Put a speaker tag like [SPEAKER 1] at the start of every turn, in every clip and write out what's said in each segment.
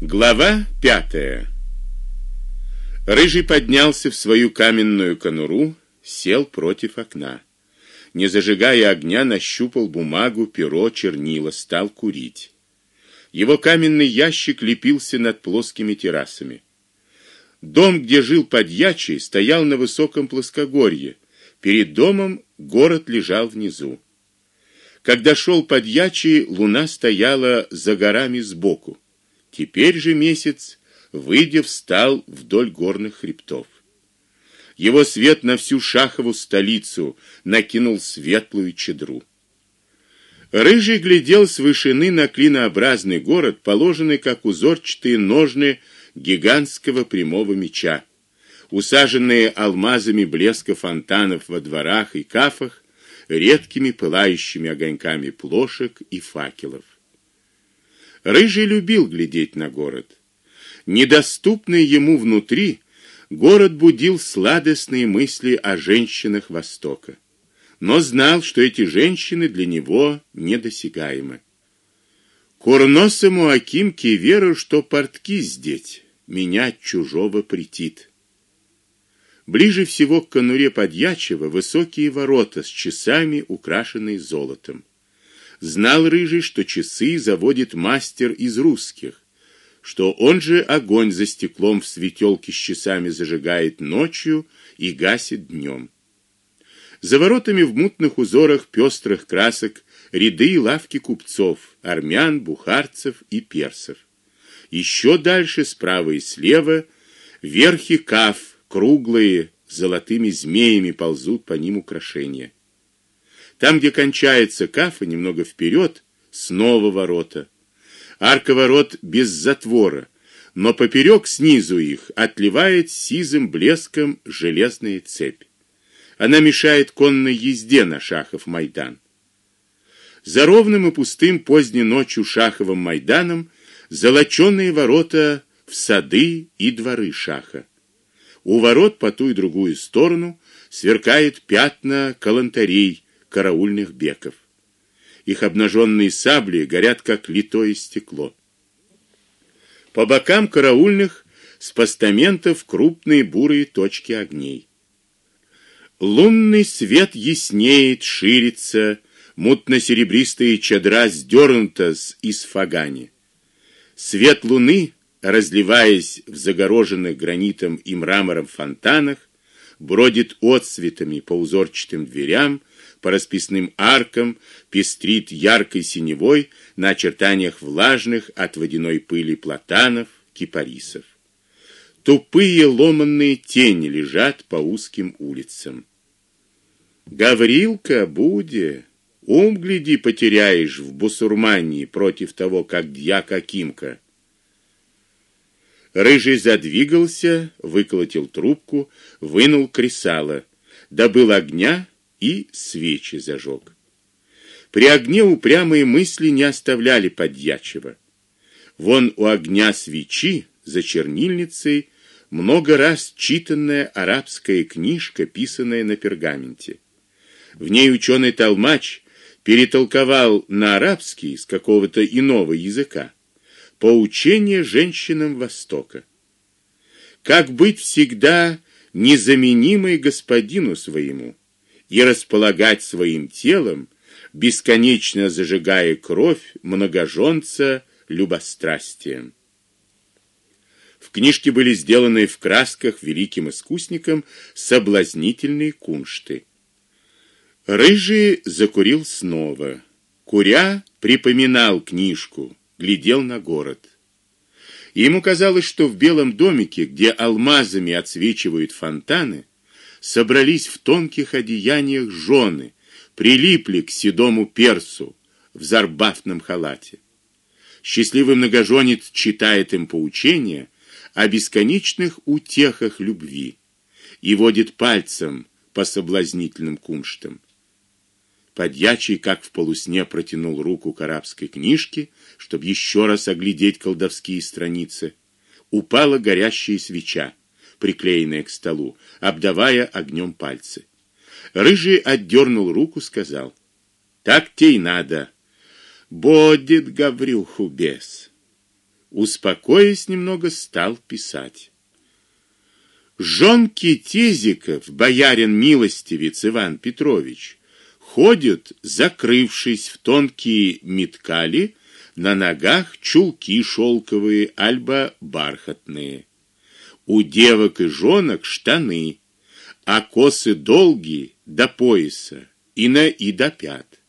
[SPEAKER 1] Глава пятая. Рыжий поднялся в свою каменную конуру, сел против окна. Не зажигая огня, нащупал бумагу, перо, чернила, стал курить. Его каменный ящик лепился над плоскими террасами. Дом, где жил подьячий, стоял на высоком плоскогорье. Перед домом город лежал внизу. Когда шел подьячий, луна стояла за горами сбоку. Теперь же месяц, выйдя, встал вдоль горных хребтов. Его свет на всю шахову столицу накинул светлую чедру. Рыжий глядел с вышины на клинообразный город, положенный как узорчатые ножны гигантского прямого меча, усаженные алмазами блеска фонтанов во дворах и кафах, редкими пылающими огоньками плошек и факелов. Рыжий любил глядеть на город. Недоступный ему внутри, город будил сладостные мысли о женщинах Востока, но знал, что эти женщины для него недосягаемы. Курносому Акимке веру, что портки здесь меня чужого притит. Ближе всего к конуре подьячего высокие ворота с часами, украшенные золотом. Знал рыжий, что часы заводит мастер из русских, что он же огонь за стеклом в светелке с часами зажигает ночью и гасит днем. За воротами в мутных узорах пестрых красок ряды и лавки купцов, армян, бухарцев и персов. Еще дальше справа и слева верхи каф, круглые, золотыми змеями ползут по ним украшения. Там, где кончается кафа, немного вперед, снова ворота. Арка ворот без затвора, но поперек снизу их отливает сизым блеском железная цепь. Она мешает конной езде на Шахов Майдан. За ровным и пустым поздней ночью Шаховым Майданом золочёные ворота в сады и дворы Шаха. У ворот по ту и другую сторону сверкает пятна калантарей, караульных беков. Их обнаженные сабли горят как литое стекло. По бокам караульных с постаментов крупные бурые точки огней. Лунный свет яснеет, ширится, мутно-серебристая чадра сдернута с исфагани. Свет луны, разливаясь в загороженных гранитом и мрамором фонтанах, бродит отсветами по узорчатым дверям, по расписным аркам, пестрит яркой синевой на очертаниях влажных от водяной пыли платанов, кипарисов. Тупые ломанные тени лежат по узким улицам. Гаврилка, буде, ум гляди потеряешь в бусурмании против того, как дьяк Акимка. Рыжий задвигался, выколотил трубку, вынул кресало, добыл огня и свечи зажег. При огне упрямые мысли не оставляли подьячего. Вон у огня свечи за чернильницей много раз читанная арабская книжка, писанная на пергаменте. В ней ученый толмач перетолковал на арабский с какого-то иного языка поучение женщинам Востока. Как быть всегда незаменимой господину своему? И располагать своим телом, бесконечно зажигая кровь многоженца любострастием. В книжке были сделаны в красках великим искусником соблазнительные куншты. Рыжий закурил снова. Куря припоминал книжку, глядел на город. Ему казалось, что в белом домике, где алмазами отсвечивают фонтаны, собрались в тонких одеяниях жены, прилипли к седому персу в зарбафном халате. Счастливый многоженец читает им поучения о бесконечных утехах любви и водит пальцем по соблазнительным кунштам. Подьячий, как в полусне, протянул руку к арабской книжке, чтобы еще раз оглядеть колдовские страницы. Упала горящая свеча приклеенная к столу, обдавая огнем пальцы. Рыжий отдернул руку, сказал: "Так те и надо. Бодит Гаврюху бес". успокоясь немного, стал писать. Жонки Тезиков, боярин милостивец Иван Петрович, ходят, закрывшись в тонкие меткали, на ногах чулки шелковые альба бархатные. У девок и жонок штаны, а косы долгие до пояса и на и до пят.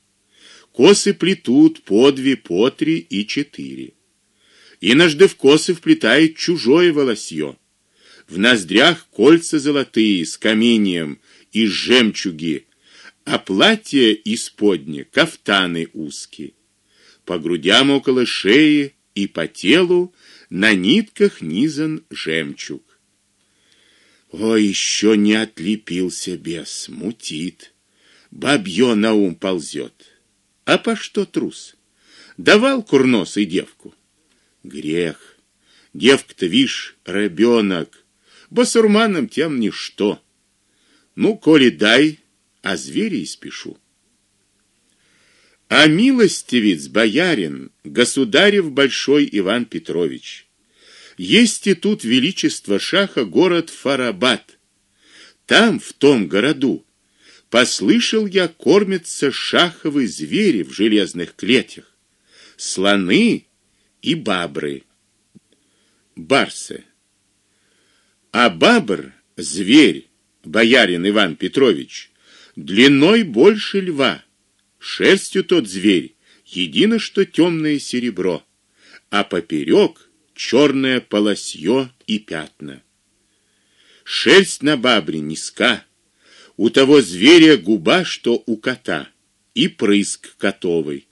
[SPEAKER 1] Косы плетут по две, по три и четыре. И нажды в косы вплетает чужое волосье. В ноздрях кольца золотые с каменьем и жемчуги, а платье исподне кафтаны узкие. По грудям около шеи и по телу на нитках низан жемчуг. О, еще не отлепился бес, мутит. Бабье на ум ползет. А по что трус? Давал курносый девку. Грех. Девка-то, вишь, ребенок. Басурманам тем ничто. Ну, коли дай, а звери и спешу. А милостивец боярин, государев большой Иван Петрович, есть и тут величество шаха город Фарабад. Там, в том городу, послышал я, кормятся шаховые звери в железных клетях, слоны и бабры. Барсы. А бабр зверь, боярин Иван Петрович, длиной больше льва. Шерстью тот зверь едино что темное серебро, а поперек черное полосье и пятна. Шерсть на бабре низка, у того зверя губа, что у кота, и прыск котовый.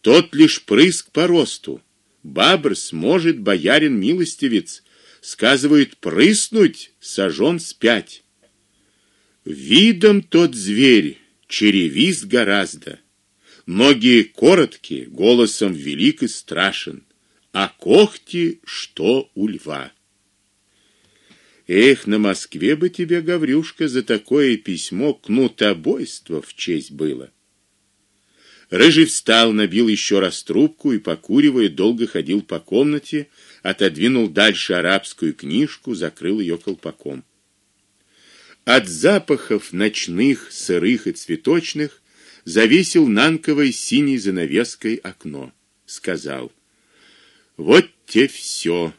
[SPEAKER 1] Тот лишь прыск по росту. Бабр сможет, боярин милостивец, сказывает, прыснуть сажен спять. Видом тот зверь черевист гораздо. Ноги короткие, голосом велик и страшен а когти что у льва. Эх, на Москве бы тебе, Гаврюшка, за такое письмо кнутобойство в честь было. Рыжий встал, набил еще раз трубку и покуривая долго ходил по комнате, отодвинул дальше арабскую книжку, закрыл ее колпаком. От запахов ночных, сырых и цветочных завесил нанковой синей занавеской окно. Сказал: вот те все.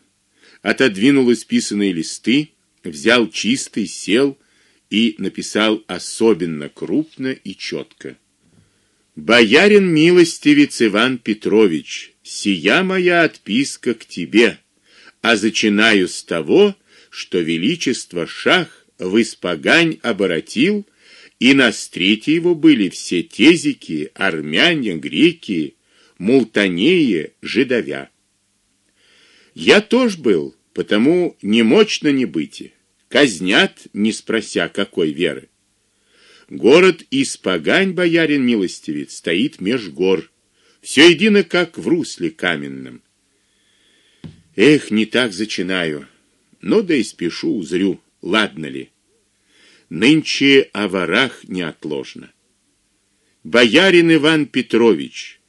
[SPEAKER 1] Отодвинул исписанные листы, взял чистый, сел и написал особенно крупно и четко. Боярин милостивец Иван Петрович, сия моя отписка к тебе, а зачинаю с того, что величество шах в испогань оборотил, и на стрете его были все тезики, армяне, греки, мултанеи, жидовя. Я тоже был, потому не мощно не быть. Казнят, не спрося какой веры. Город Испогань, боярин милостивец, стоит меж гор. Все едино, как в русле каменном. Эх, не так зачинаю. Ну да и спешу, узрю, ладно ли. Нынче о ворах неотложно. Боярин Иван Петрович,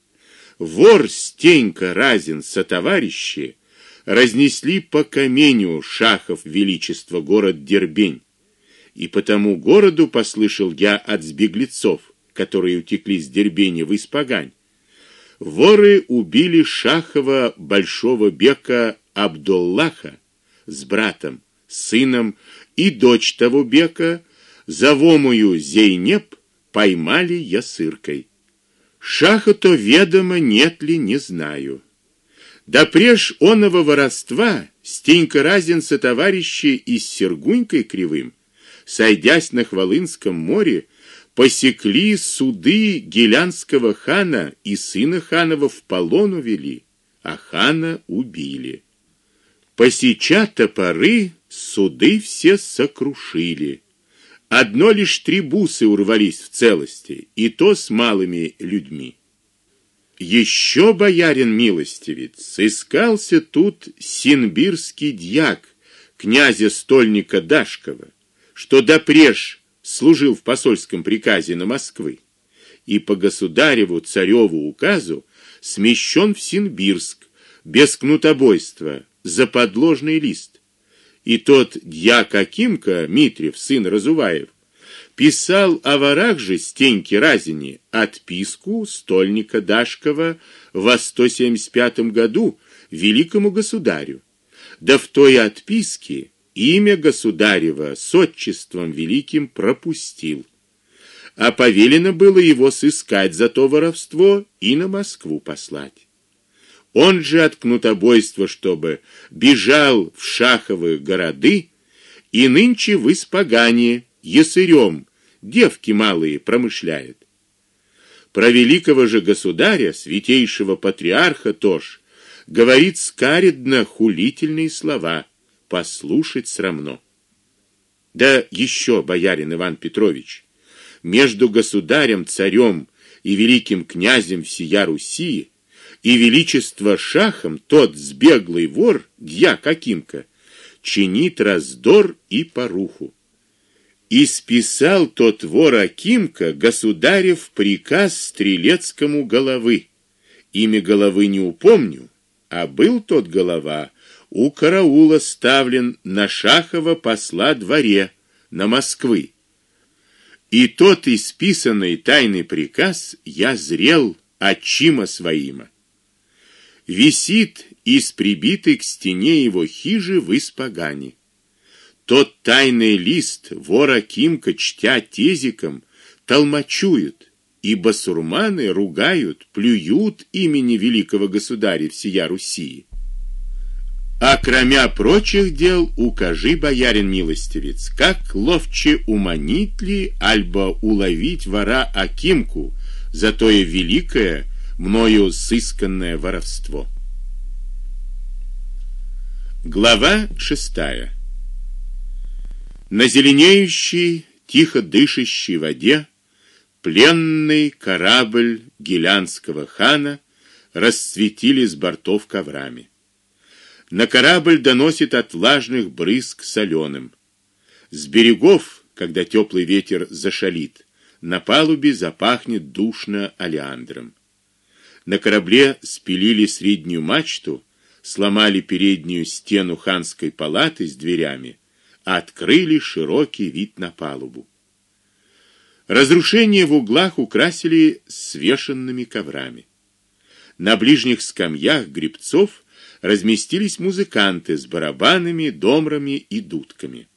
[SPEAKER 1] вор Стенька Разин со товарищи разнесли по каменю шахов величества город Дербень. И потому городу послышал я от сбеглецов, которые утекли с Дербеня в Испагань. Воры убили шахова большого бека Абдуллаха с братом, сыном и дочь того бека, завомую Зейнеп, поймали ясыркой. Шаха то ведомо нет ли, не знаю. Да преж оного воровства Стенька Разин со товарищи и с Сергунькой Кривым, сойдясь на Хвалынском море, посекли суды гелянского хана и сына ханова в полон увели, а хана убили. Посеча топоры, суды все сокрушили. Одно лишь три бусы урвались в целости, и то с малыми людьми. Еще боярин милостивец, искался тут синбирский дьяк князя стольника Дашкова, что допреж служил в посольском приказе на Москвы, и по государеву цареву указу смещен в Синбирск, без кнутобойства, за подложный лист. И тот дьяк Акимка Митрев, сын Разуваев, писал о ворах же Стеньки Разине отписку стольника Дашкова в 175 году великому государю. Да в той отписке имя государева с отчеством великим пропустил. А повелено было его сыскать за то воровство и на Москву послать. Он же от кнутобойства, чтобы бежал в шаховые города и нынче в испогане ясырем девки малые промышляет. Про великого же государя, святейшего патриарха тоже говорит скаредно хулительные слова, послушать срамно. Да еще боярин Иван Петрович, между государем, царем и великим князем всея Руси и величество шахом тот сбеглый вор, дьяк Акимка, чинит раздор и поруху. И списал тот вор Акимка государев приказ стрелецкому головы. Имя головы не упомню, а был тот голова у караула ставлен на Шахова посла дворе на Москвы. И тот исписанный тайный приказ я зрел отчима своима. Висит из прибитой к стене его хижи в испогане. Тот тайный лист вора Кимка чтя тезиком толмачует и басурманы ругают, плюют имени великого государя всея Руси. А кроме прочих дел, укажи, боярин милостивец, как ловче уманить ли, альбо уловить вора Акимку за тое великое, мною сысканное воровство. Глава шестая. На зеленеющей, тихо дышащей воде Пленный корабль гелянского хана расцветили с бортов коврами. На корабль доносит от влажных брызг соленым. С берегов, когда теплый ветер зашалит, на палубе запахнет душно олеандром. На корабле спилили среднюю мачту, сломали переднюю стену ханской палаты с дверями, открыли широкий вид на палубу. Разрушения в углах украсили свешенными коврами. На ближних скамьях гребцов разместились музыканты с барабанами, домрами и дудками.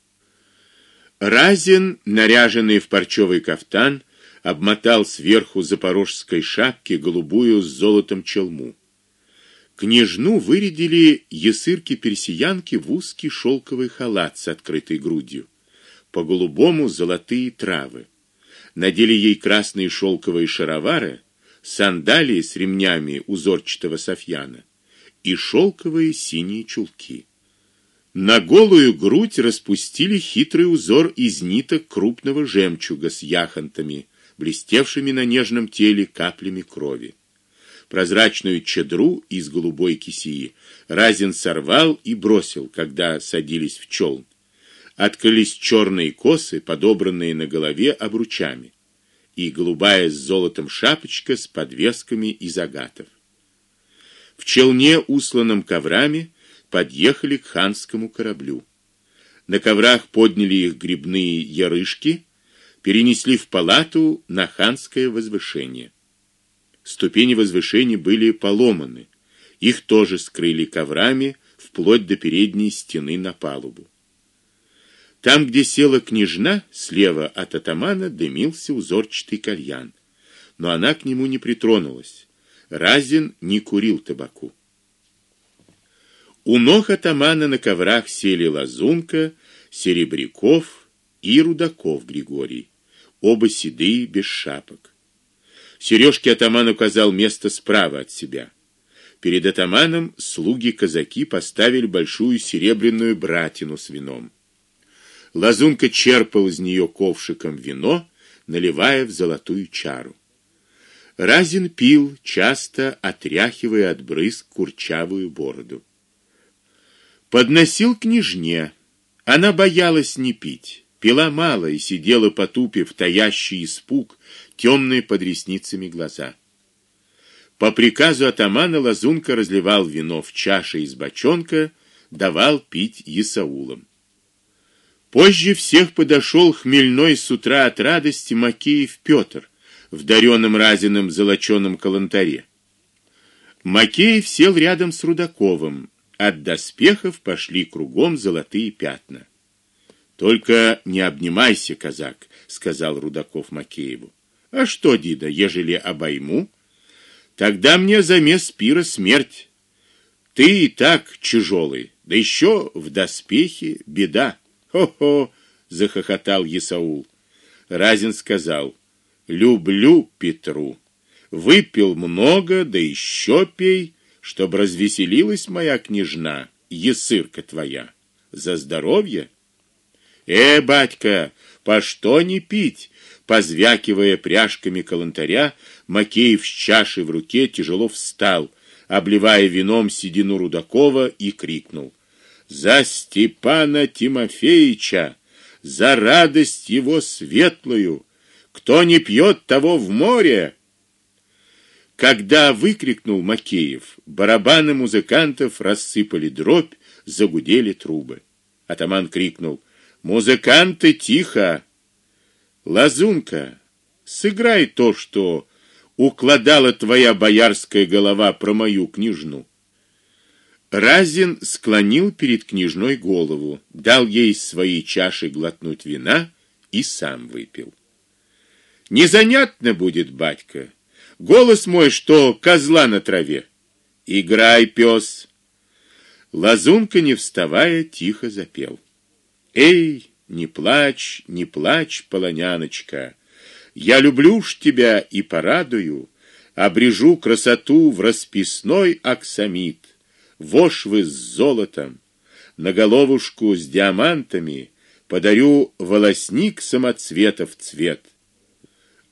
[SPEAKER 1] Разин, наряженный в парчевый кафтан, обмотал сверху запорожской шапки голубую с золотом челму. Княжну вырядили ясырки-персиянки в узкий шелковый халат с открытой грудью, по голубому золотые травы надели ей красные шелковые шаровары, сандалии с ремнями узорчатого софьяна и шелковые синие чулки. На голую грудь распустили хитрый узор из ниток крупного жемчуга с яхонтами, блестевшими на нежном теле каплями крови. Прозрачную чадру из голубой кисии Разин сорвал и бросил, когда садились в челн открылись черные косы, подобранные на голове обручами, и голубая с золотом шапочка с подвесками из агатов. В челне, усланном коврами, подъехали к ханскому кораблю. На коврах подняли их грибные ярышки, перенесли в палату на ханское возвышение. Ступени возвышения были поломаны. Их тоже скрыли коврами вплоть до передней стены на палубу. Там, где села княжна, слева от атамана дымился узорчатый кальян, но она к нему не притронулась. Разин не курил табаку. У ног атамана на коврах сели Лазунка, Серебряков и Рудаков Григорий, оба седые без шапок. Сережки атаман указал место справа от себя. Перед атаманом слуги-казаки поставили большую серебряную братину с вином. Лазунка черпал из нее ковшиком вино, наливая в золотую чару. Разин пил, часто отряхивая от брызг курчавую бороду. Подносил княжне. Она боялась не пить, пила мало и сидела потупив таящий испуг темные под ресницами глаза. По приказу атамана Лазунка разливал вино в чаши из бочонка, давал пить Исаулам. Позже всех подошел хмельной с утра от радости Макеев Петр в дарёном разином золочёном калантаре. Макеев сел рядом с Рудаковым. От доспехов пошли кругом золотые пятна. Только не обнимайся, казак, сказал Рудаков Макееву. А что, дида, ежели обойму, тогда мне за мест пира смерть. Ты и так тяжелый, да еще в доспехе беда. Хо-хо, захохотал Исаул. Разин сказал: "Люблю Петру. Выпил много, да еще пей, чтобы развеселилась моя княжна, есырка твоя. За здоровье". Э, батька, по что не пить? Позвякивая пряжками калантаря, Макеев с чашей в руке тяжело встал, обливая вином седину Рудакова и крикнул: "За Степана Тимофеевича, за радость его светлую! Кто не пьет, того в море!" Когда выкрикнул Макеев, барабаны музыкантов рассыпали дробь, загудели трубы. Атаман крикнул: "Музыканты, тихо! Лазунка, сыграй то, что укладала твоя боярская голова про мою княжну. Разин склонил перед княжной голову, дал ей свои чаши глотнуть вина и сам выпил. Незанятно будет, батька. Голос мой, что козла на траве. Играй, пес. Лазунка, не вставая, тихо запел. Эй, не плачь, не плачь, полоняночка. Я люблю ж тебя и порадую, обрежу красоту в расписной аксамит, вошвы с золотом, на головушку с диамантами подарю волосник самоцветов цвет.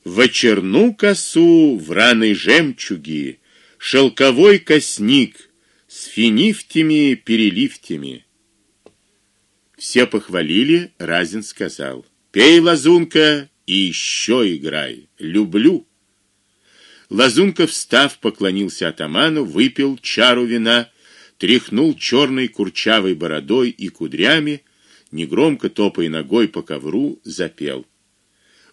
[SPEAKER 1] В черну косу в раной жемчуги, шелковой косник с финифтями переливтями. Все похвалили, Разин сказал: "Пей, лазунка, и еще играй. Люблю". Лазунка, встав, поклонился атаману, выпил чару вина, тряхнул черной курчавой бородой и кудрями, негромко топая ногой по ковру, запел: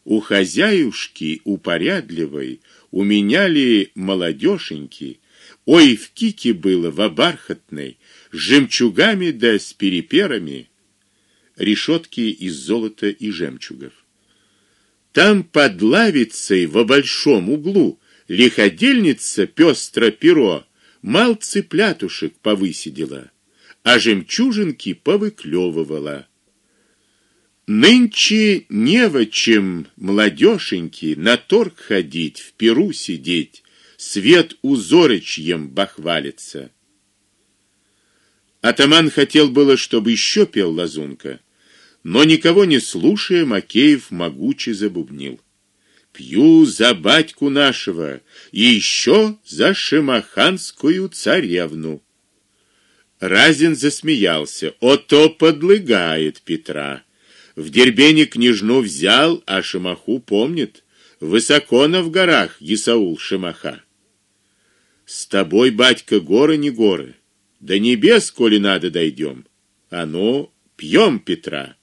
[SPEAKER 1] У хозяюшки упорядливой, у меня ли молодёшеньки, ой, в кике было в бархатной, с жемчугами да с переперами решетки из золота и жемчугов. Там под лавицей в большом углу лиходельница пестро перо мал цыплятушек повысидела, а жемчужинки повыклевывала. Нынче не во чем молодёшеньки на торг ходить, в перу сидеть, свет узорочьем бахвалится. Атаман хотел было, чтобы еще пел лазунка, но никого не слушая, Макеев могуче забубнил: "Пью за батьку нашего и еще за шимаханскую царевну". Разин засмеялся: "О то подлыгает Петра. В Дербене княжну взял, а Шимаху помнит. Высоко на в горах Исаул Шимаха. С тобой, батька, горы не горы. До небес, коли надо, дойдем. А ну, пьем Петра".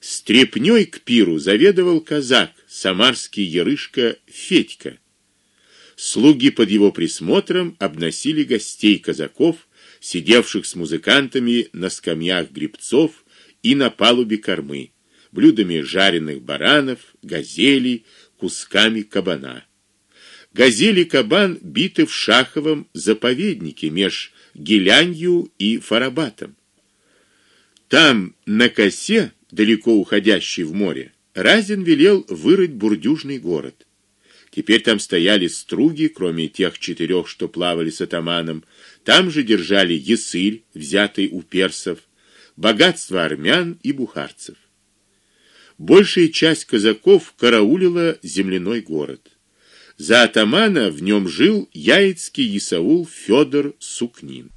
[SPEAKER 1] Стрепнёй к пиру заведовал казак, самарский ерышка Федька. Слуги под его присмотром обносили гостей казаков, сидевших с музыкантами на скамьях гребцов и на палубе кормы, блюдами жареных баранов, газелей, кусками кабана. Газели кабан биты в шаховом заповеднике меж Гелянью и Фарабатом. Там на косе далеко уходящий в море, Разин велел вырыть бурдюжный город. Теперь там стояли струги, кроме тех четырех, что плавали с атаманом. Там же держали ясырь, взятый у персов, богатство армян и бухарцев. Большая часть казаков караулила земляной город. За атамана в нем жил яицкий Исаул Федор Сукнин.